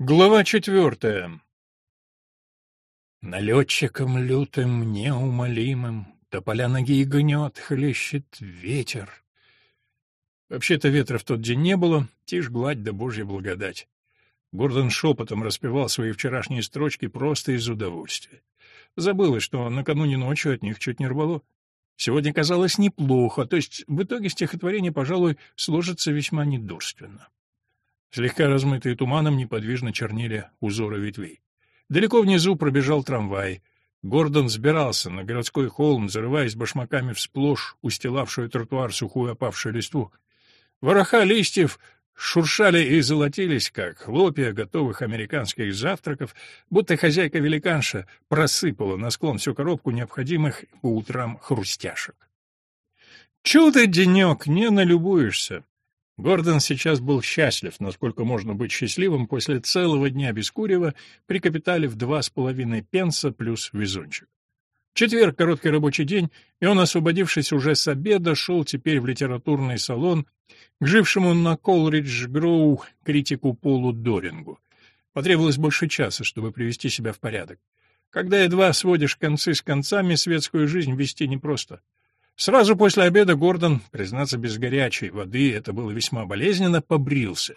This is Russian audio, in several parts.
Глава четвертая. Налетчиком лютым, неумолимым, Тополя ноги гнет, хлещет ветер. Вообще-то ветра в тот день не было, тишь гладь да божья благодать. Гордон шепотом распевал свои вчерашние строчки просто из удовольствия. Забылось, что накануне ночью от них чуть не рвало. Сегодня казалось неплохо, то есть в итоге стихотворение, пожалуй, сложится весьма недурственно. Слегка размытые туманом неподвижно чернели узоры ветвей. Далеко внизу пробежал трамвай. Гордон сбирался на городской холм, зарываясь башмаками в сплошь устилавшую тротуар сухую опавшую листву. Вороха листьев шуршали и золотились, как хлопья готовых американских завтраков, будто хозяйка-великанша просыпала на склон всю коробку необходимых по утрам хрустяшек. Чудо-денек, не налюбуешься. Гордон сейчас был счастлив, насколько можно быть счастливым после целого дня без курева при капитале в два с половиной пенса плюс везунчик. Четверг — короткий рабочий день, и он, освободившись уже с обеда, шел теперь в литературный салон к жившему на Колридж-Гроу критику Полу Дорингу. Потребовалось больше часа, чтобы привести себя в порядок. Когда едва сводишь концы с концами, светскую жизнь вести непросто. Сразу после обеда Гордон, признаться без горячей воды, это было весьма болезненно, побрился.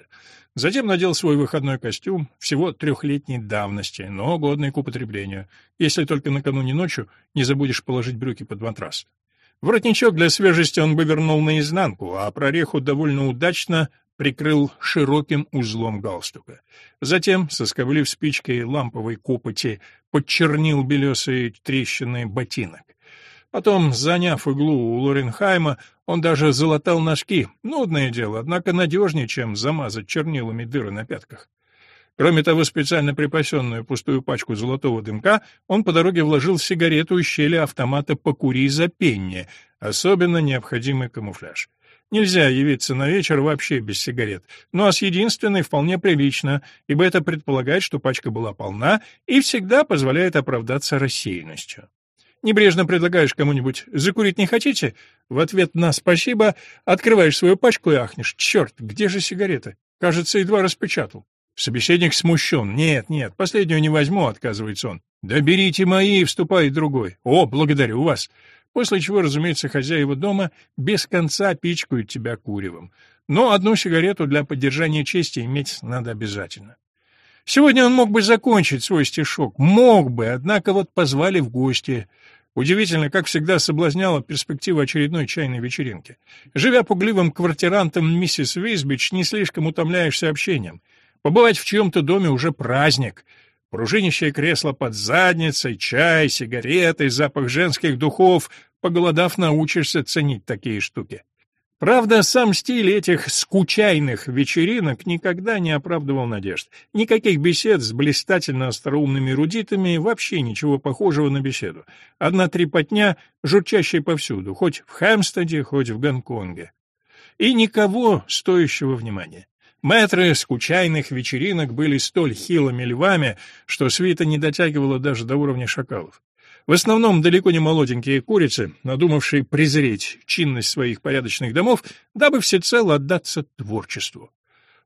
Затем надел свой выходной костюм, всего трехлетней давности, но годный к употреблению, если только накануне ночью не забудешь положить брюки под матрас. Воротничок для свежести он вывернул наизнанку, а прореху довольно удачно прикрыл широким узлом галстука. Затем, соскоблив спичкой ламповой копоти, подчернил белесые трещины ботинок. Потом, заняв иглу у Лоренхайма, он даже залатал ножки. Нудное дело, однако надежнее, чем замазать чернилами дыры на пятках. Кроме того, специально припасенную пустую пачку золотого дымка он по дороге вложил сигарету из щели автомата «Покури за пенни», особенно необходимый камуфляж. Нельзя явиться на вечер вообще без сигарет, ну а с единственной вполне прилично, ибо это предполагает, что пачка была полна и всегда позволяет оправдаться рассеянностью. Небрежно предлагаешь кому-нибудь «закурить не хотите?» В ответ на «спасибо» открываешь свою пачку и ахнешь «черт, где же сигарета?» Кажется, едва распечатал. Собеседник смущен. «Нет, нет, последнюю не возьму», — отказывается он. «Да берите мои», — вступает другой. «О, благодарю вас». После чего, разумеется, хозяева дома без конца пичкают тебя куревом. Но одну сигарету для поддержания чести иметь надо обязательно. Сегодня он мог бы закончить свой стишок, мог бы, однако вот позвали в гости. Удивительно, как всегда соблазняла перспектива очередной чайной вечеринки. Живя пугливым квартирантом миссис Вейсбич, не слишком утомляешься общением. Побывать в чьем-то доме уже праздник. Пружинящее кресло под задницей, чай, сигареты, запах женских духов. Поголодав, научишься ценить такие штуки. Правда, сам стиль этих скучайных вечеринок никогда не оправдывал надежд. Никаких бесед с блистательно остроумными рудитами, вообще ничего похожего на беседу. Одна трепотня, журчащая повсюду, хоть в Хэмстеде, хоть в Гонконге. И никого стоящего внимания. Мэтры скучайных вечеринок были столь хилыми львами, что свита не дотягивала даже до уровня шакалов. В основном далеко не молоденькие курицы, надумавшие презреть чинность своих порядочных домов, дабы всецело отдаться творчеству.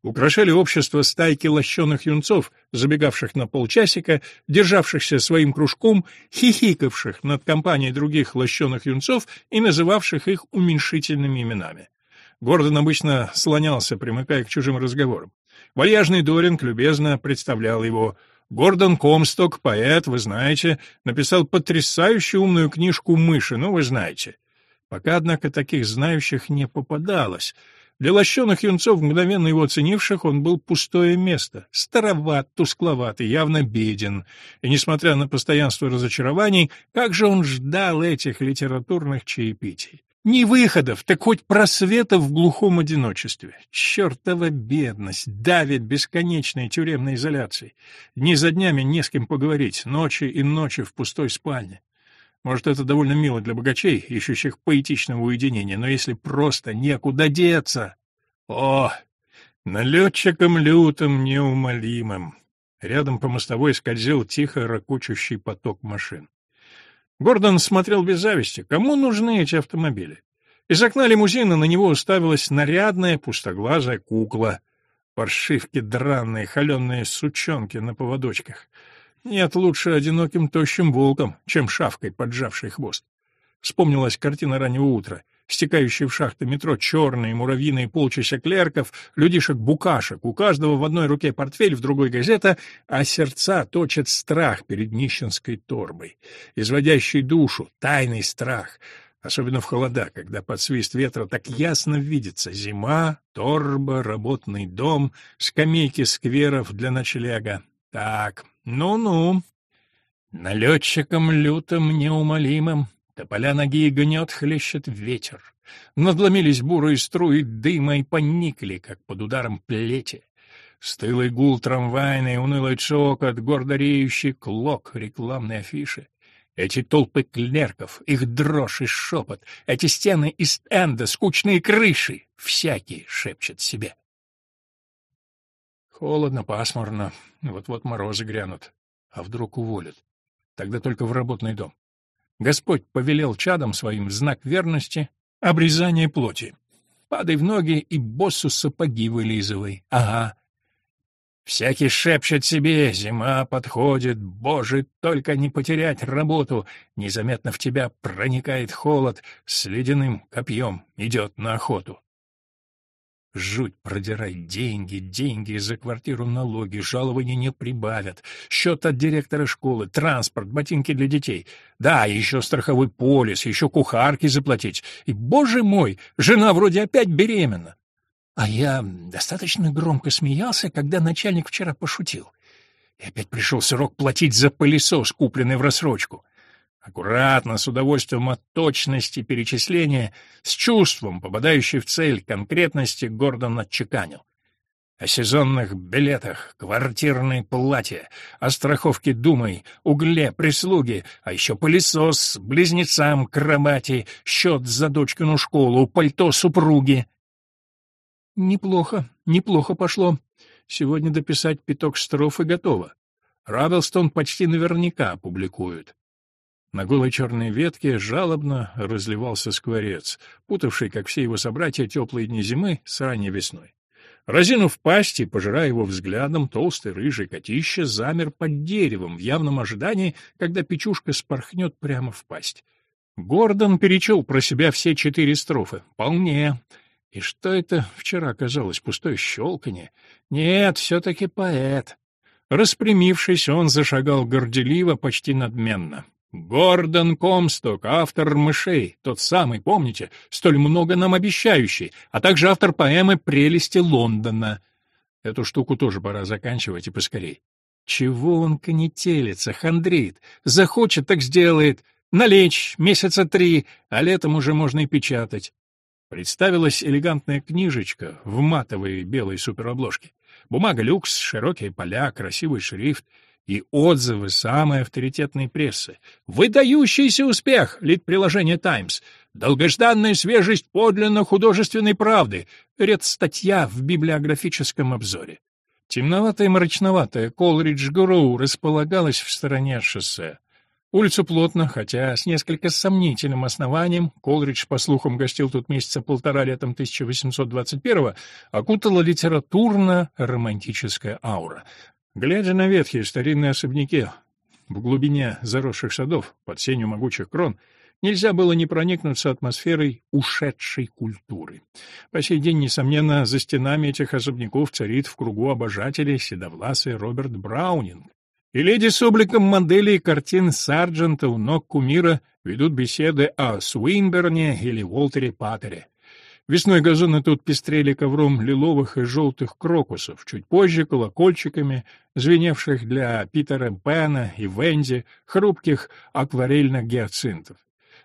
Украшали общество стайки лощеных юнцов, забегавших на полчасика, державшихся своим кружком, хихикавших над компанией других лощеных юнцов и называвших их уменьшительными именами. Гордон обычно слонялся, примыкая к чужим разговорам. Вальяжный Доринг любезно представлял его — Гордон Комсток, поэт, вы знаете, написал потрясающую умную книжку «Мыши», ну, вы знаете. Пока, однако, таких знающих не попадалось. Для лощеных юнцов, мгновенно его оценивших, он был пустое место, староват, тускловат и явно беден. И, несмотря на постоянство разочарований, как же он ждал этих литературных чаепитий. Ни выходов, так хоть просветов в глухом одиночестве. Чертова бедность давит бесконечной тюремной изоляцией. Дни за днями не с кем поговорить, ночи и ночи в пустой спальне. Может, это довольно мило для богачей, ищущих поэтичного уединения, но если просто некуда деться... О, налетчиком лютым неумолимым. Рядом по мостовой скользил тихо ракочущий поток машин. Гордон смотрел без зависти. Кому нужны эти автомобили? Из окна лимузина на него уставилась нарядная пустоглазая кукла. Паршивки драные, холеные сучонки на поводочках. Нет, лучше одиноким тощим волком, чем шавкой, поджавший хвост. Вспомнилась картина раннего утра. Стекающие в шахты метро черные муравьиные полчища клерков, людишек-букашек, у каждого в одной руке портфель, в другой газета, а сердца точат страх перед нищенской торбой, изводящий душу, тайный страх, особенно в холода, когда под свист ветра так ясно видится зима, торба, работный дом, скамейки скверов для ночлега. Так, ну-ну. Налетчиком лютым неумолимым Тополя ноги гнет, хлещет ветер. Надломились бурые струи дыма и поникли, как под ударом плети. Стылый гул трамвайный, унылый от гордо реющий клок рекламной афиши. Эти толпы клерков, их дрожь и шепот, эти стены из энда, скучные крыши, всякий шепчет себе. Холодно, пасмурно, вот-вот морозы грянут. А вдруг уволят? Тогда только в работный дом. Господь повелел чадам своим в знак верности обрезание плоти. Падай в ноги и боссу сапоги вылизывай. Ага. Всякий шепчет себе, зима подходит, боже, только не потерять работу. Незаметно в тебя проникает холод, с ледяным копьем идет на охоту. Жуть продирать деньги, деньги за квартиру, налоги, жалования не прибавят, счет от директора школы, транспорт, ботинки для детей. Да, еще страховой полис, еще кухарки заплатить. И, боже мой, жена вроде опять беременна. А я достаточно громко смеялся, когда начальник вчера пошутил. И опять пришел срок платить за пылесос, купленный в рассрочку. Аккуратно, с удовольствием от точности перечисления, с чувством, попадающей в цель конкретности, Гордон отчеканил. О сезонных билетах, квартирные платья, о страховке думай, угле, прислуги, а еще пылесос, близнецам кровати, счет за дочкину школу, пальто супруги. Неплохо, неплохо пошло. Сегодня дописать пяток строф и готово. Равелстон почти наверняка опубликуют. На голой черной ветке жалобно разливался скворец, путавший, как все его собратья, теплые дни зимы с ранней весной. Разинув пасть и пожирая его взглядом, толстый рыжий котище замер под деревом в явном ожидании, когда печушка спорхнет прямо в пасть. Гордон перечел про себя все четыре строфы. Вполне. И что это вчера казалось? Пустое щелканье? Нет, все-таки поэт. Распрямившись, он зашагал горделиво, почти надменно. Гордон Комсток, автор «Мышей», тот самый, помните, столь много нам обещающий, а также автор поэмы «Прелести Лондона». Эту штуку тоже пора заканчивать и поскорей. Чего он конетелится, хандрит? Захочет, так сделает. Налечь месяца три, а летом уже можно и печатать. Представилась элегантная книжечка в матовой белой суперобложке. Бумага люкс, широкие поля, красивый шрифт — и отзывы самой авторитетной прессы. Выдающийся успех, лид приложения «Таймс», долгожданная свежесть подлинно художественной правды, ряд статья в библиографическом обзоре. Темноватая и мрачноватая Колридж-Гроу располагалась в стороне от шоссе. Улицу плотно, хотя с несколько сомнительным основанием, Колридж, по слухам, гостил тут месяца полтора летом 1821-го, окутала литературно-романтическая аура. Глядя на ветхие старинные особняки в глубине заросших садов, под сенью могучих крон, нельзя было не проникнуться атмосферой ушедшей культуры. По сей день, несомненно, за стенами этих особняков царит в кругу обожателей седовласый Роберт Браунинг. И леди с обликом моделей картин Сарджента у ног кумира ведут беседы о Суинберне или Уолтере Паттере. Весной газоны тут пестрели ковром лиловых и желтых крокусов, чуть позже колокольчиками, звеневших для Питера Пэна и Венди, хрупких акварельных гиацинтов.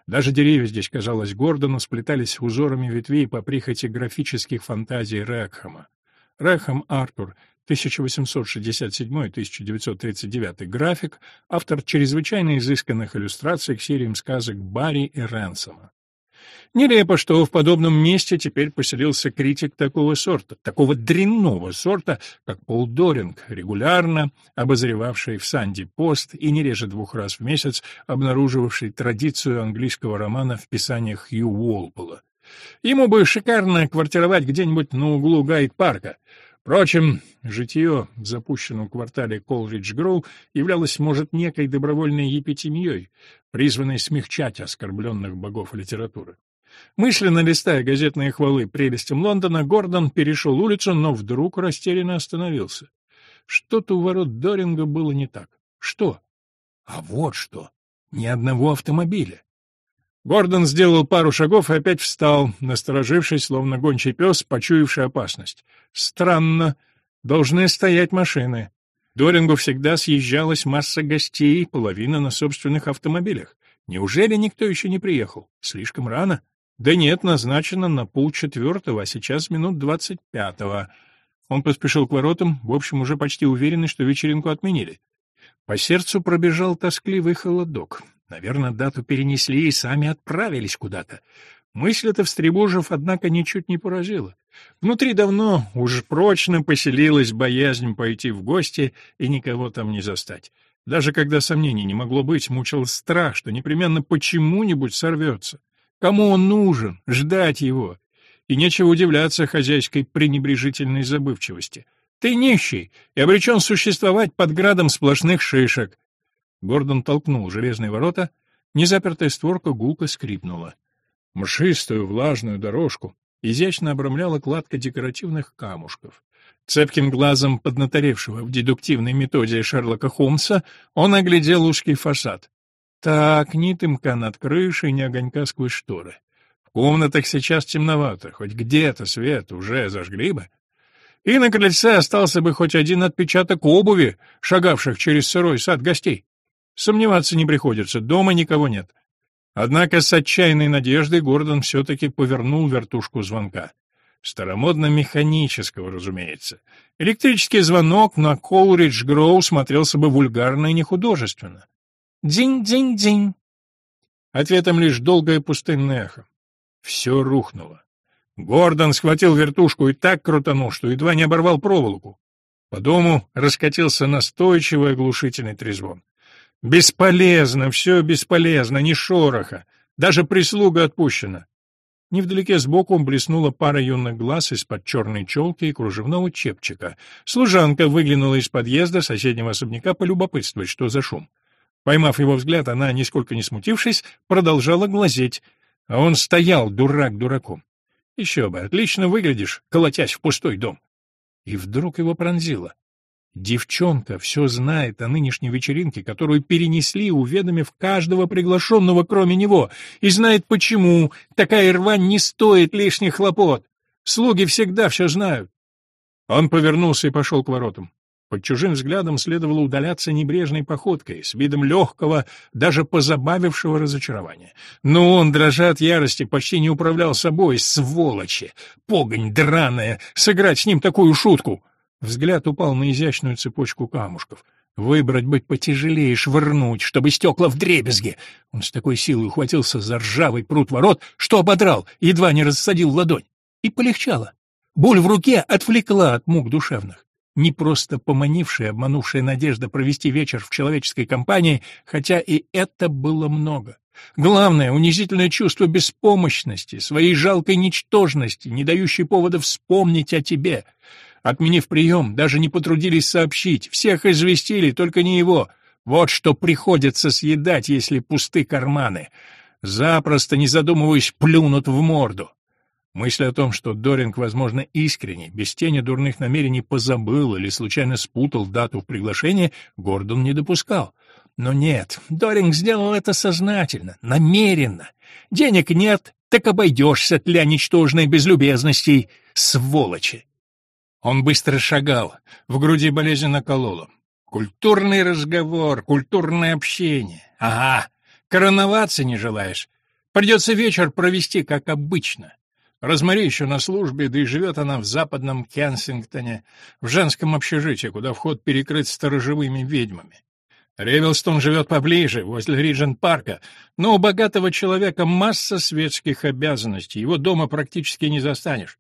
Даже деревья здесь, казалось, Гордону сплетались узорами ветвей по прихоти графических фантазий Рекхама. Рекхам Артур, 1867-1939 график, автор чрезвычайно изысканных иллюстраций к сериям сказок Барри и Рэнсома. Нелепо, что в подобном месте теперь поселился критик такого сорта, такого дрянного сорта, как Пол Доринг, регулярно обозревавший в Санди Пост и не реже двух раз в месяц обнаруживавший традицию английского романа в писаниях Хью Уолпола. Ему бы шикарно квартировать где-нибудь на углу Гайд-парка. Впрочем, житье в запущенном квартале Колридж-Гроу являлось, может, некой добровольной епитемией, призванной смягчать оскорбленных богов литературы. Мысленно листая газетные хвалы прелестям Лондона, Гордон перешел улицу, но вдруг растерянно остановился. Что-то у ворот Доринга было не так. Что? А вот что. Ни одного автомобиля. Гордон сделал пару шагов и опять встал, насторожившись, словно гончий пес, почуявший опасность. Странно. Должны стоять машины. Дорингу всегда съезжалась масса гостей, половина на собственных автомобилях. Неужели никто еще не приехал? Слишком рано? Да нет, назначено на полчетвертого, а сейчас минут двадцать пятого. Он поспешил к воротам, в общем, уже почти уверенный, что вечеринку отменили. По сердцу пробежал тоскливый холодок. Наверное, дату перенесли и сами отправились куда-то. Мысль эта, встревожив, однако, ничуть не поразила. Внутри давно уж прочно поселилась боязнь пойти в гости и никого там не застать. Даже когда сомнений не могло быть, мучил страх, что непременно почему-нибудь сорвется. Кому он нужен? Ждать его. И нечего удивляться хозяйской пренебрежительной забывчивости. Ты нищий и обречен существовать под градом сплошных шишек. Гордон толкнул железные ворота, незапертая створка гулко скрипнула. Мшистую влажную дорожку изящно обрамляла кладка декоративных камушков. Цепким глазом поднаторевшего в дедуктивной методе Шерлока Холмса он оглядел узкий фасад. Так, ни тымка над крышей, ни огонька сквозь шторы. В комнатах сейчас темновато, хоть где-то свет уже зажгли бы. И на крыльце остался бы хоть один отпечаток обуви, шагавших через сырой сад гостей. Сомневаться не приходится, дома никого нет. Однако с отчаянной надеждой Гордон все-таки повернул вертушку звонка. Старомодно-механического, разумеется. Электрический звонок на Колридж-Гроу смотрелся бы вульгарно и нехудожественно. «Дзинь-дзинь-дзинь!» Ответом лишь долгое пустынное эхо. Все рухнуло. Гордон схватил вертушку и так крутанул, что едва не оборвал проволоку. По дому раскатился настойчивый оглушительный трезвон. Бесполезно, все бесполезно, ни шороха. Даже прислуга отпущена. Невдалеке сбоку блеснула пара юных глаз из-под черной челки и кружевного чепчика. Служанка выглянула из подъезда соседнего особняка полюбопытствовать, что за шум. Поймав его взгляд, она, нисколько не смутившись, продолжала глазеть, а он стоял, дурак дураком. Еще бы, отлично выглядишь, колотясь в пустой дом. И вдруг его пронзило. Девчонка все знает о нынешней вечеринке, которую перенесли, уведомив каждого приглашенного, кроме него, и знает почему. Такая рвань не стоит лишних хлопот. Слуги всегда все знают. Он повернулся и пошел к воротам. Под чужим взглядом следовало удаляться небрежной походкой, с видом легкого, даже позабавившего разочарования. Но он, дрожа от ярости, почти не управлял собой, сволочи! Погонь драная! Сыграть с ним такую шутку! Взгляд упал на изящную цепочку камушков. Выбрать быть потяжелее, швырнуть, чтобы стекла в дребезги. Он с такой силой ухватился за ржавый прут ворот, что ободрал, едва не рассадил ладонь. И полегчало. Боль в руке отвлекла от мук душевных. Не просто поманившая, обманувшая надежда провести вечер в человеческой компании, хотя и это было много. Главное — унизительное чувство беспомощности, своей жалкой ничтожности, не дающей повода вспомнить о тебе — Отменив прием, даже не потрудились сообщить. Всех известили, только не его. Вот что приходится съедать, если пусты карманы. Запросто, не задумываясь, плюнут в морду. Мысль о том, что Доринг, возможно, искренне, без тени дурных намерений позабыл или случайно спутал дату в приглашении, Гордон не допускал. Но нет, Доринг сделал это сознательно, намеренно. Денег нет, так обойдешься, тля ничтожной без любезностей. Сволочи! Он быстро шагал, в груди болезненно кололо. Культурный разговор, культурное общение. Ага, короноваться не желаешь. Придется вечер провести, как обычно. Розмари еще на службе, да и живет она в западном Кенсингтоне, в женском общежитии, куда вход перекрыт сторожевыми ведьмами. Ревелстон живет поближе, возле Риджент-парка, но у богатого человека масса светских обязанностей, его дома практически не застанешь.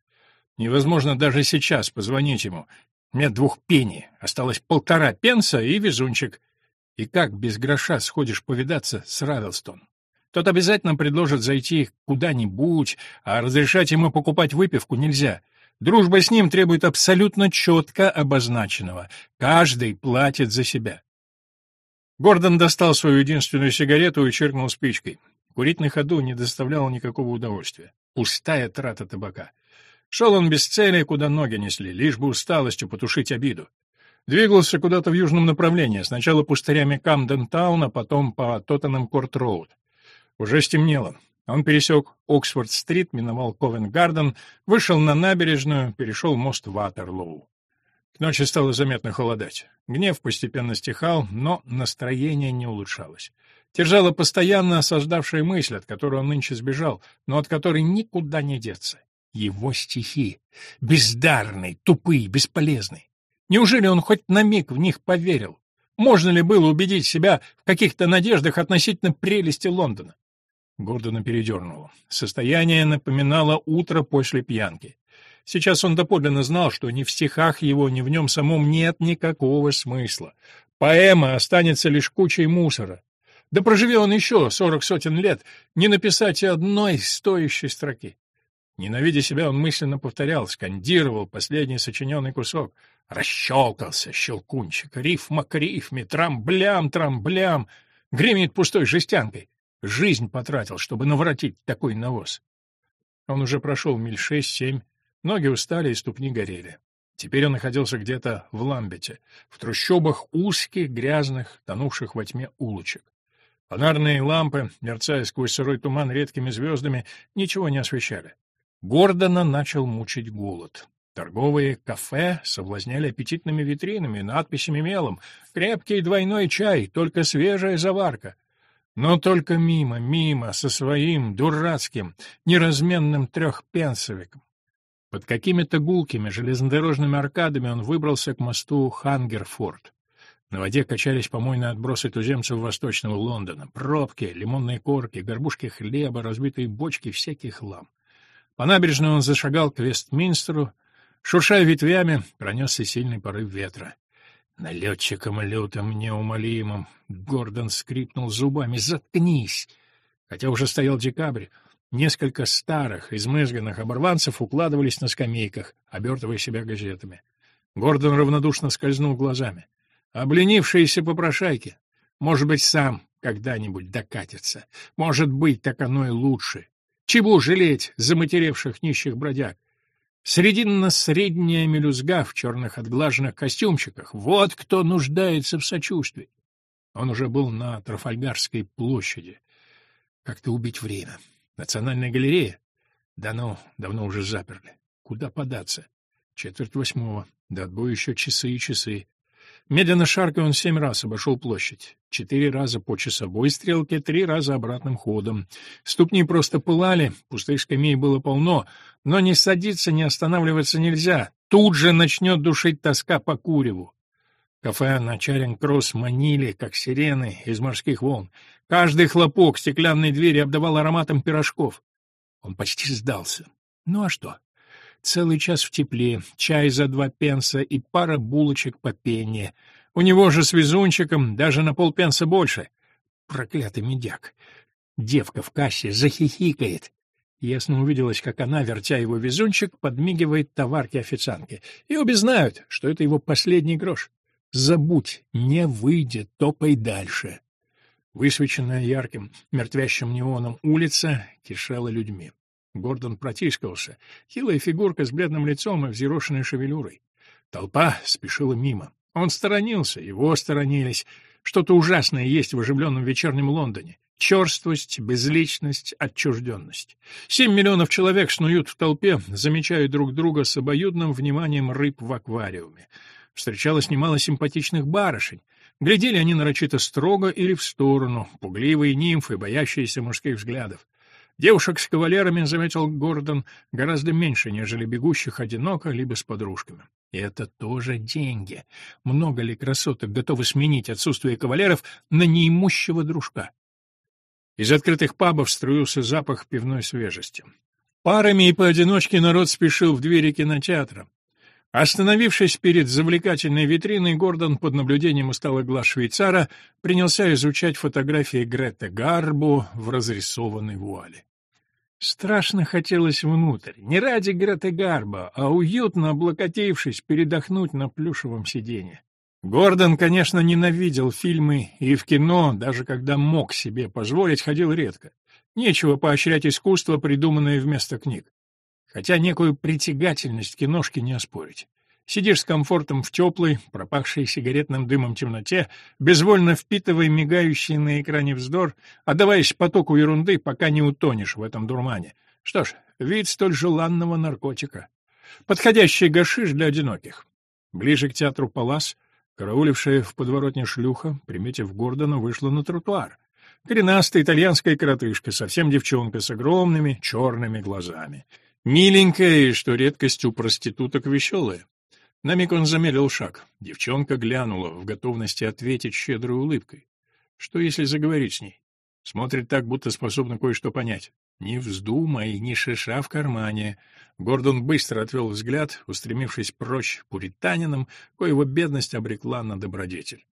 Невозможно даже сейчас позвонить ему. Нет двух пенни, осталось полтора пенса и везунчик. И как без гроша сходишь повидаться с Равелстон? Тот обязательно предложит зайти куда-нибудь, а разрешать ему покупать выпивку нельзя. Дружба с ним требует абсолютно четко обозначенного. Каждый платит за себя. Гордон достал свою единственную сигарету и чиркнул спичкой. Курить на ходу не доставляло никакого удовольствия. Пустая трата табака. Шел он без цели, куда ноги несли, лишь бы усталостью потушить обиду. Двигался куда-то в южном направлении, сначала пустырями Камден-тауна, потом по Тоттенхэм-Корт-роуд. Уже стемнело. Он пересек Оксфорд-стрит, миновал Ковен-гарден, вышел на набережную, перешел мост Ватерлоу. К ночи стало заметно холодать. Гнев постепенно стихал, но настроение не улучшалось. Терзала постоянно осаждавшая мысль, от которой он нынче сбежал, но от которой никуда не деться. Его стихи. Бездарный, тупый, бесполезный. Неужели он хоть на миг в них поверил? Можно ли было убедить себя в каких-то надеждах относительно прелести Лондона? Гордона передернуло. Состояние напоминало утро после пьянки. Сейчас он доподлинно знал, что ни в стихах его, ни в нем самом нет никакого смысла. Поэма останется лишь кучей мусора. Да проживи он еще сорок сотен лет, не написать и одной стоящей строки. Ненавидя себя, он мысленно повторял, скандировал последний сочиненный кусок. Расщелкался щелкунчик, рифма к рифме, трамблям, трамблям, гремит пустой жестянкой. Жизнь потратил, чтобы наворотить такой навоз. Он уже прошел миль шесть-семь, ноги устали и ступни горели. Теперь он находился где-то в Ламбете, в трущобах узких, грязных, тонувших во тьме улочек. Фонарные лампы, мерцая сквозь сырой туман редкими звездами, ничего не освещали. Гордона начал мучить голод. Торговые кафе соблазняли аппетитными витринами, надписями мелом. Крепкий двойной чай, только свежая заварка. Но только мимо, мимо, со своим дурацким, неразменным трехпенсовиком. Под какими-то гулкими железнодорожными аркадами он выбрался к мосту Хангерфорд. На воде качались помойные отбросы туземцев восточного Лондона. Пробки, лимонные корки, горбушки хлеба, разбитые бочки, всякий хлам. По набережной он зашагал к Вестминстеру. Шуршая ветвями, пронесся сильный порыв ветра. Налетчиком лютым неумолимым Гордон скрипнул зубами. «Заткнись!» Хотя уже стоял декабрь, несколько старых, измызганных оборванцев укладывались на скамейках, обертывая себя газетами. Гордон равнодушно скользнул глазами. Обленившиеся попрошайки. Может быть, сам когда-нибудь докатится. Может быть, так оно и лучше. Чего жалеть заматеревших нищих бродяг? Срединно-средняя мелюзга в черных отглаженных костюмчиках. Вот кто нуждается в сочувствии. Он уже был на Трафальгарской площади. Как-то убить время. Национальная галерея? Да ну, давно уже заперли. Куда податься? Четверть восьмого. До отбоя еще часы и часы. Медленно шаркая он семь раз обошел площадь. Четыре раза по часовой стрелке, три раза обратным ходом. Ступни просто пылали, пустых скамей было полно, но не садиться, не останавливаться нельзя. Тут же начнет душить тоска по куреву. Кафе на Чаринг-Кросс манили, как сирены из морских волн. Каждый хлопок стеклянной двери обдавал ароматом пирожков. Он почти сдался. Ну а что? Целый час в тепле, чай за два пенса и пара булочек по пенне. У него же с везунчиком даже на полпенса больше. Проклятый медяк. Девка в кассе захихикает. Ясно увиделось, как она, вертя его везунчик, подмигивает товарке-официантке. И обе знают, что это его последний грош. Забудь, не выйдет, топай дальше. Высвеченная ярким, мертвящим неоном улица кишела людьми. Гордон протискался. Хилая фигурка с бледным лицом и взъерошенной шевелюрой. Толпа спешила мимо. Он сторонился, его сторонились. Что-то ужасное есть в оживленном вечернем Лондоне. Черствость, безличность, отчужденность. Семь миллионов человек снуют в толпе, замечая друг друга с обоюдным вниманием рыб в аквариуме. Встречалось немало симпатичных барышень. Глядели они нарочито строго или в сторону, пугливые нимфы, боящиеся мужских взглядов. Девушек с кавалерами, заметил Гордон, гораздо меньше, нежели бегущих одиноко, либо с подружками. И это тоже деньги. Много ли красоток готовы сменить отсутствие кавалеров на неимущего дружка? Из открытых пабов струился запах пивной свежести. Парами и поодиночке народ спешил в двери кинотеатра. Остановившись перед завлекательной витриной, Гордон под наблюдением усталых глаз швейцара принялся изучать фотографии Греты Гарбу в разрисованной вуале. Страшно хотелось внутрь, не ради Греты Гарба, а уютно облокотившись, передохнуть на плюшевом сиденье. Гордон, конечно, ненавидел фильмы и в кино, даже когда мог себе позволить, ходил редко. Нечего поощрять искусство, придуманное вместо книг. Хотя некую притягательность киношки не оспорить. Сидишь с комфортом в теплой, пропахшей сигаретным дымом темноте, безвольно впитывая мигающий на экране вздор, отдаваясь потоку ерунды, пока не утонешь в этом дурмане. Что ж, вид столь желанного наркотика. Подходящий гашиш для одиноких. Ближе к театру Палас, караулившая в подворотне шлюха, приметив Гордона, вышла на тротуар. Коренастая итальянская коротышка, совсем девчонка с огромными черными глазами. Миленькая и, что редкость у проституток, веселая. На миг он замедлил шаг. Девчонка глянула в готовности ответить щедрой улыбкой. Что, если заговорить с ней? Смотрит так, будто способна кое-что понять. «Не вздумай, ни шиша в кармане». Гордон быстро отвел взгляд, устремившись прочь пуританином, коего бедность обрекла на добродетель.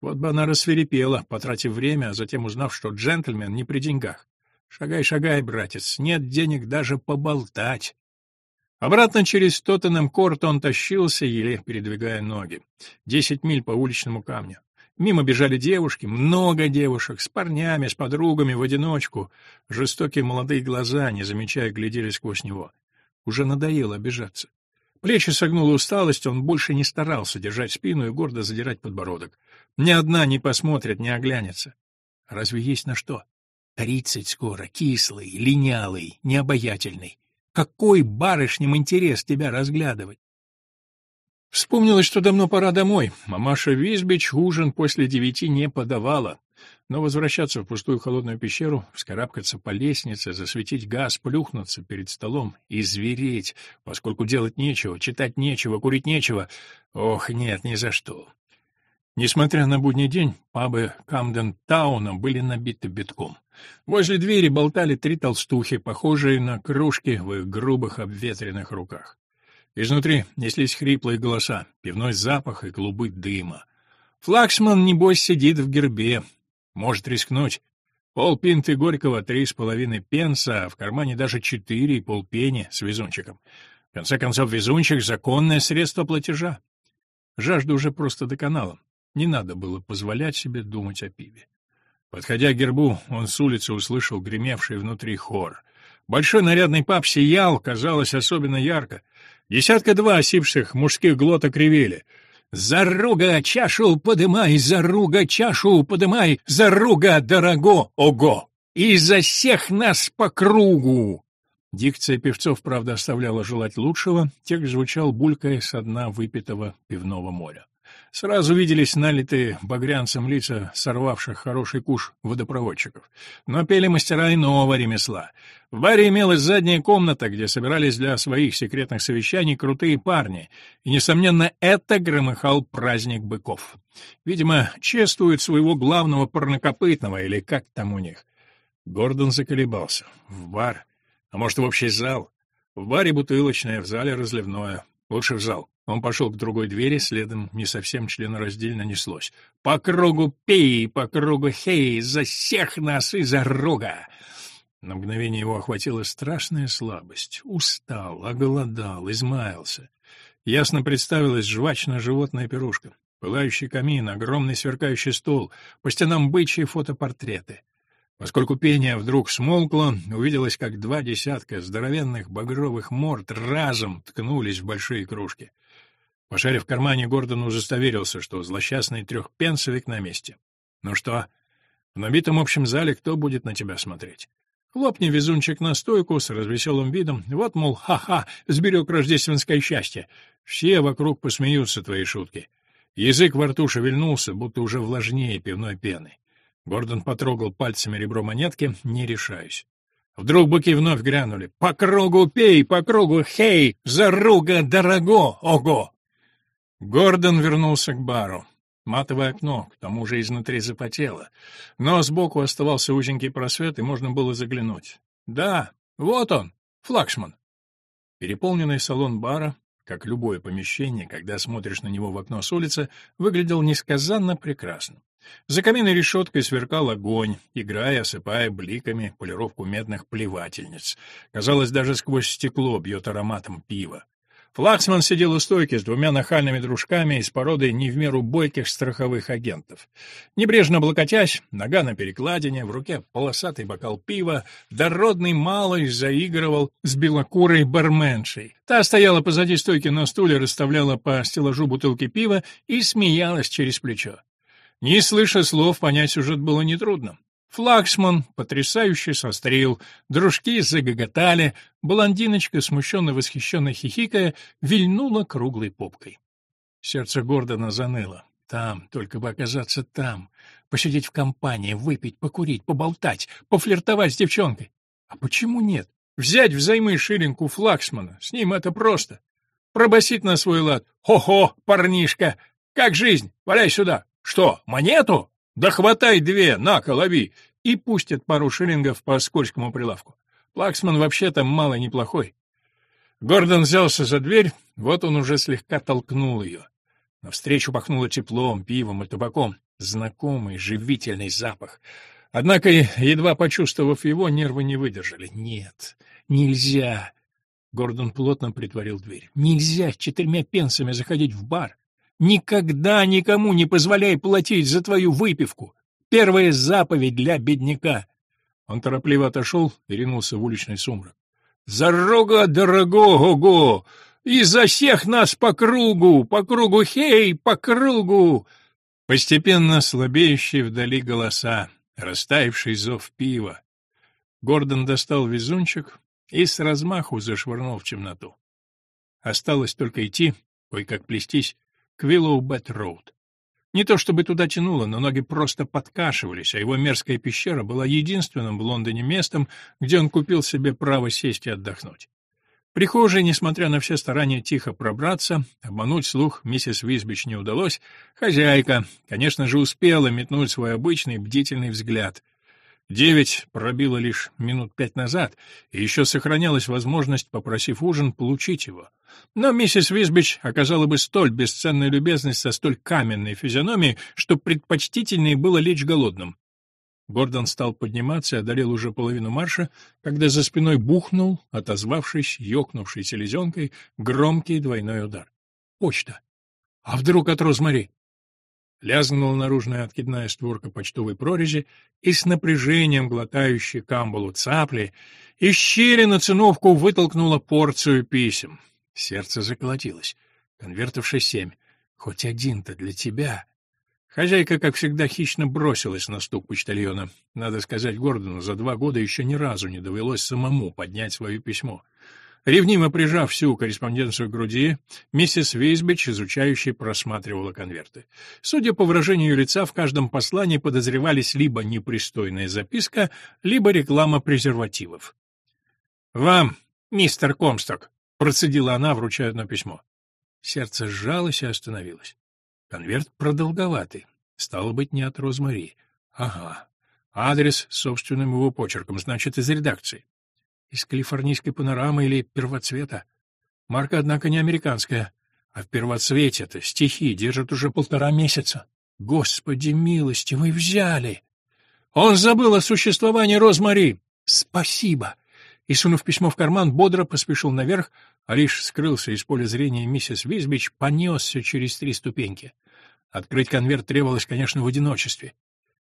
Вот бы она рассверепела, потратив время, а затем узнав, что джентльмен не при деньгах. «Шагай, шагай, братец, нет денег даже поболтать». Обратно через Тоттенхэм-Корт он тащился, еле передвигая ноги. Десять миль по уличному камню. Мимо бежали девушки, много девушек, с парнями, с подругами, в одиночку. Жестокие молодые глаза, не замечая, глядели сквозь него. Уже надоело обижаться. Плечи согнула усталость, он больше не старался держать спину и гордо задирать подбородок. Ни одна не посмотрит, не оглянется. Разве есть на что? Тридцать скоро, кислый, линялый, необаятельный. Какой барышням интерес тебя разглядывать? Вспомнилось, что давно пора домой. Мамаша Визбич ужин после девяти не подавала. Но возвращаться в пустую холодную пещеру, вскарабкаться по лестнице, засветить газ, плюхнуться перед столом и звереть, поскольку делать нечего, читать нечего, курить нечего. Ох, нет, ни за что. Несмотря на будний день, пабы Камден-тауна были набиты битком. Возле двери болтали три толстухи, похожие на кружки в их грубых обветренных руках. Изнутри неслись хриплые голоса, пивной запах и клубы дыма. Флаксман, небось, сидит в гербе. Может рискнуть. Полпинты горького, три с половиной пенса, а в кармане даже четыре и полпени с везунчиком. В конце концов, везунчик — законное средство платежа. Жажда уже просто доконала. Не надо было позволять себе думать о пиве. Подходя к гербу, он с улицы услышал гремевший внутри хор. Большой нарядный пап сиял, казалось, особенно ярко. Десятка-два осипших мужских глоток ревели. «Заруга, чашу подымай, заруга, чашу подымай, заруга, дорого, ого! И за всех нас по кругу!» Дикция певцов, правда, оставляла желать лучшего, текст звучал булькая со дна выпитого пивного моря. Сразу виделись налитые багрянцем лица сорвавших хороший куш водопроводчиков. Но пели мастера иного ремесла. В баре имелась задняя комната, где собирались для своих секретных совещаний крутые парни, и, несомненно, это громыхал праздник быков. Видимо, чествуют своего главного парнокопытного, или как там у них. Гордон заколебался. В бар? А может, в общий зал? В баре бутылочное, в зале разливное. Лучше в зал. Он пошел к другой двери, следом не совсем членораздельно неслось. «По кругу пей, по кругу хей, за всех нас и за рога!» На мгновение его охватила страшная слабость. Устал, оголодал, измаялся. Ясно представилась жвачная животная пирушка. Пылающий камин, огромный сверкающий стол, по стенам бычьи фотопортреты. Поскольку пение вдруг смолкло, увиделось, как два десятка здоровенных багровых морд разом ткнулись в большие кружки. Пошарив в кармане, Гордон удостоверился, что злосчастный трехпенсовик на месте. Ну что, в набитом общем зале кто будет на тебя смотреть? Хлопни везунчик на стойку с развеселым видом. Вот, мол, ха-ха, сберег рождественское счастье. Все вокруг посмеются твои шутки. Язык во рту шевельнулся, будто уже влажнее пивной пены. Гордон потрогал пальцами ребро монетки, не решаясь. Вдруг быки вновь грянули. «По кругу пей, по кругу хей! Заруга дорого! Ого!» Гордон вернулся к бару. Матовое окно, к тому же изнутри запотело. Но сбоку оставался узенький просвет, и можно было заглянуть. Да, вот он, флагшман. Переполненный салон бара, как любое помещение, когда смотришь на него в окно с улицы, выглядел несказанно прекрасно. За каменной решеткой сверкал огонь, играя, осыпая бликами полировку медных плевательниц. Казалось, даже сквозь стекло бьет ароматом пива. Флаксман сидел у стойки с двумя нахальными дружками из породы не в меру бойких страховых агентов. Небрежно облокотясь, нога на перекладине, в руке полосатый бокал пива, дородный малый заигрывал с белокурой барменшей. Та стояла позади стойки на стуле, расставляла по стеллажу бутылки пива и смеялась через плечо. Не слыша слов, понять сюжет было нетрудно. Флагсман потрясающе сострил, дружки загоготали, блондиночка, смущенно восхищенно хихикая, вильнула круглой попкой. Сердце Гордона заныло. Там, только бы оказаться там, посидеть в компании, выпить, покурить, поболтать, пофлиртовать с девчонкой. А почему нет? Взять взаймы шиллинг Флагсмана, с ним это просто. Пробасить на свой лад. «Хо-хо, парнишка! Как жизнь? Валяй сюда! Что, монету?» Да хватай две, на-ка, лови, и пустит пару шиллингов по скользкому прилавку. Плаксман вообще-то мало неплохой. Гордон взялся за дверь, вот он уже слегка толкнул ее. Навстречу пахнуло теплом, пивом и табаком. Знакомый, живительный запах. Однако, едва почувствовав его, нервы не выдержали. Нет, нельзя. Гордон плотно притворил дверь. Нельзя четырьмя пенсами заходить в бар. Никогда никому не позволяй платить за твою выпивку. Первая заповедь для бедняка. Он торопливо отошел и ринулся в уличный сумрак. «Зарога дорогого! И за всех нас по кругу! По кругу, хей, по кругу!» Постепенно слабеющие вдали голоса, растаявший зов пива. Гордон достал везунчик и с размаху зашвырнул в темноту. Осталось только идти, кое-как плестись, к Виллоу-Бет-Роуд. Не то чтобы туда тянуло, но ноги просто подкашивались, а его мерзкая пещера была единственным в Лондоне местом, где он купил себе право сесть и отдохнуть. В прихожей, несмотря на все старания тихо пробраться, обмануть слух миссис Визбич не удалось. Хозяйка, конечно же, успела метнуть свой обычный бдительный взгляд. Девять пробило лишь минут пять назад, и еще сохранялась возможность, попросив ужин, получить его. Но миссис Визбич оказала бы столь бесценную любезность со столь каменной физиономией, что предпочтительнее было лечь голодным. Гордон стал подниматься и одолел уже половину марша, когда за спиной бухнул, отозвавшись ёкнувшей селезенкой, громкий двойной удар. Почта. А вдруг от Розмари? Лязгнула наружная откидная створка почтовой прорези, и с напряжением глотающей камбалу цапли из щели на циновку вытолкнула порцию писем. Сердце заколотилось. Конвертов шесть-семь. Хоть один-то для тебя. Хозяйка, как всегда, хищно бросилась на стук почтальона. Надо сказать Гордону, за два года еще ни разу не довелось самому поднять свое письмо. Ревниво прижав всю корреспонденцию к груди, миссис Вейсбич, изучающая, просматривала конверты. Судя по выражению лица, в каждом послании подозревались либо непристойная записка, либо реклама презервативов. «Вам, мистер Комсток», — процедила она, вручая одно письмо. Сердце сжалось и остановилось. Конверт продолговатый. Стало быть, не от Розмари. Ага. Адрес с собственным его почерком, значит, из редакции. Из калифорнийской панорамы или первоцвета? Марка, однако, не американская. А в первоцвете-то стихи держат уже полтора месяца. Господи милостивый, взяли! Он забыл о существовании Розмари. Спасибо! И, сунув письмо в карман, бодро поспешил наверх, а лишь скрылся из поля зрения миссис Визбич, понесся через три ступеньки. Открыть конверт требовалось, конечно, в одиночестве.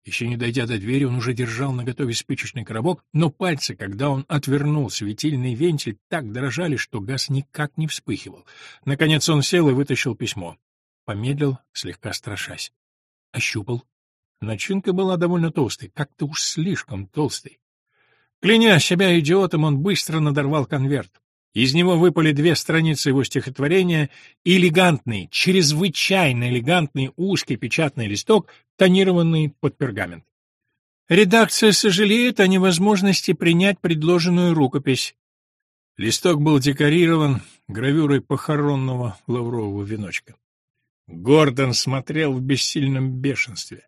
Еще не дойдя до двери, он уже держал наготове спичечный коробок, но пальцы, когда он отвернул светильный вентиль, так дрожали, что газ никак не вспыхивал. Наконец он сел и вытащил письмо. Помедлил, слегка страшась. Ощупал. Начинка была довольно толстой, как-то уж слишком толстой. Кляня себя идиотом, он быстро надорвал конверт. Из него выпали две страницы его стихотворения и элегантный, чрезвычайно элегантный узкий печатный листок, тонированный под пергамент. Редакция сожалеет о невозможности принять предложенную рукопись. Листок был декорирован гравюрой похоронного лаврового веночка. Гордон смотрел в бессильном бешенстве.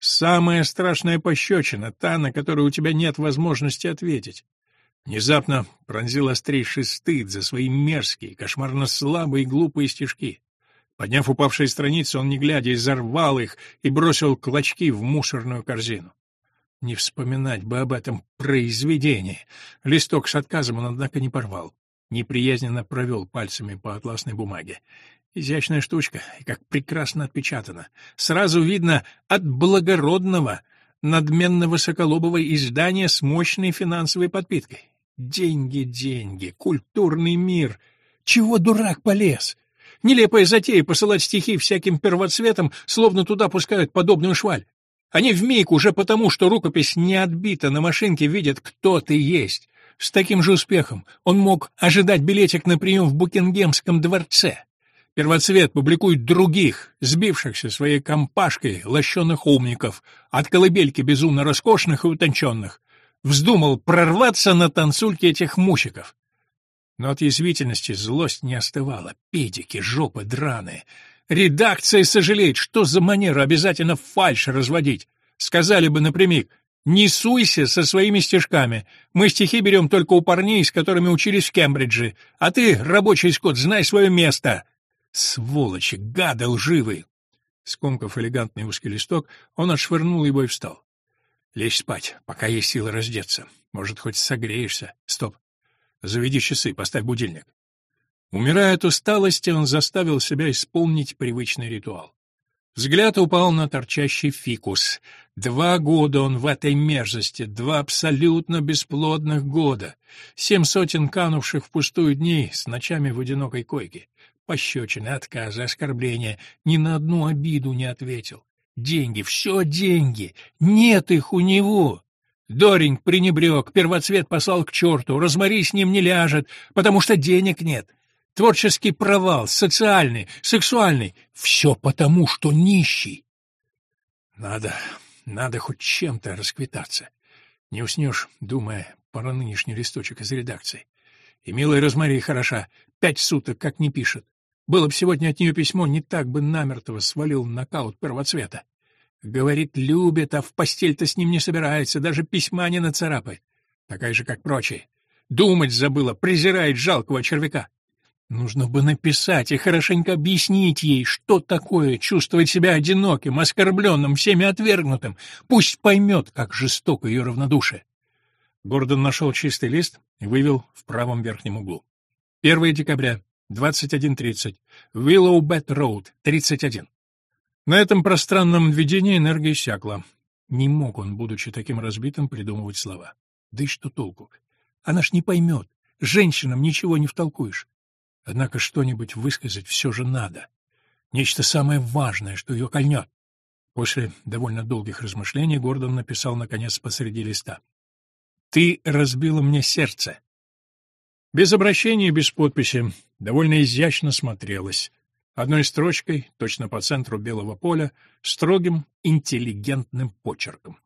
Самая страшная пощечина, та, на которую у тебя нет возможности ответить. Внезапно пронзил острейший стыд за свои мерзкие, кошмарно слабые и глупые стишки. Подняв упавшие страницы, он, не глядя, изорвал их и бросил клочки в мусорную корзину. Не вспоминать бы об этом произведении. Листок с отказом он, однако, не порвал. Неприязненно провел пальцами по атласной бумаге. Изящная штучка, и как прекрасно отпечатана. Сразу видно от благородного, надменно-высоколобого издания с мощной финансовой подпиткой. Деньги, деньги, культурный мир. Чего дурак полез? Нелепая затея посылать стихи всяким первоцветам, словно туда пускают подобную шваль. Они вмиг уже потому, что рукопись не отбита на машинке, видят, кто ты есть. С таким же успехом он мог ожидать билетик на прием в Букингемском дворце. Первоцвет публикует других, сбившихся своей компашкой лощеных умников, от колыбельки безумно роскошных и утонченных. Вздумал прорваться на танцульке этих мучиков. Но от язвительности злость не остывала. Педики, жопы драные. Редакция сожалеет, что за манера обязательно фальшь разводить. Сказали бы напрямик, не суйся со своими стишками. Мы стихи берем только у парней, с которыми учились в Кембридже. А ты, рабочий скот, знай свое место. Сволочи, гады лживые. Скомкав элегантный узкий листок, он отшвырнул его и встал. Лечь спать, пока есть силы раздеться. Может, хоть согреешься. Стоп. Заведи часы, поставь будильник. Умирая от усталости, он заставил себя исполнить привычный ритуал. Взгляд упал на торчащий фикус. Два года он в этой мерзости, два абсолютно бесплодных года. Семь сотен канувших в пустую дней с ночами в одинокой койке. Пощечины, отказы, оскорбления. Ни на одну обиду не ответил. Деньги, все деньги. Нет их у него. Доринг пренебрег, первоцвет послал к черту, розмари с ним не ляжет, потому что денег нет. Творческий провал, социальный, сексуальный — все потому, что нищий. Надо, надо хоть чем-то расквитаться. Не уснешь, думая, пора нынешний листочек из редакции. И милая Розмари хороша, пять суток как не пишет. Было бы сегодня от нее письмо, не так бы намертво свалил нокаут первоцвета. Говорит, любит, а в постель-то с ним не собирается, даже письма не нацарапает. Такая же, как прочие. Думать забыла, презирает жалкого червяка. Нужно бы написать и хорошенько объяснить ей, что такое чувствовать себя одиноким, оскорбленным, всеми отвергнутым. Пусть поймет, как жестоко ее равнодушие. Гордон нашел чистый лист и вывел в правом верхнем углу. 1 декабря, 21.30. Willowbet Road, 31. На этом пространном видении энергия иссякла. Не мог он, будучи таким разбитым, придумывать слова. Да и что толку? Она ж не поймет. Женщинам ничего не втолкуешь. Однако что-нибудь высказать все же надо. Нечто самое важное, что ее кольнет. После довольно долгих размышлений Гордон написал, наконец, посреди листа. «Ты разбила мне сердце». Без обращения без подписи, довольно изящно смотрелось. Одной строчкой, точно по центру белого поля, строгим, интеллигентным почерком.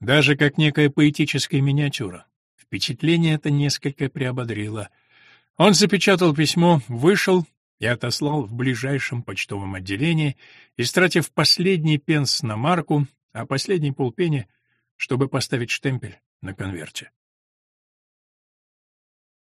Даже как некая поэтическая миниатюра. Впечатление это несколько приободрило — он запечатал письмо, вышел и отослал в ближайшем почтовом отделении, истратив последний пенс на марку, а последний полпенни, чтобы поставить штемпель на конверте.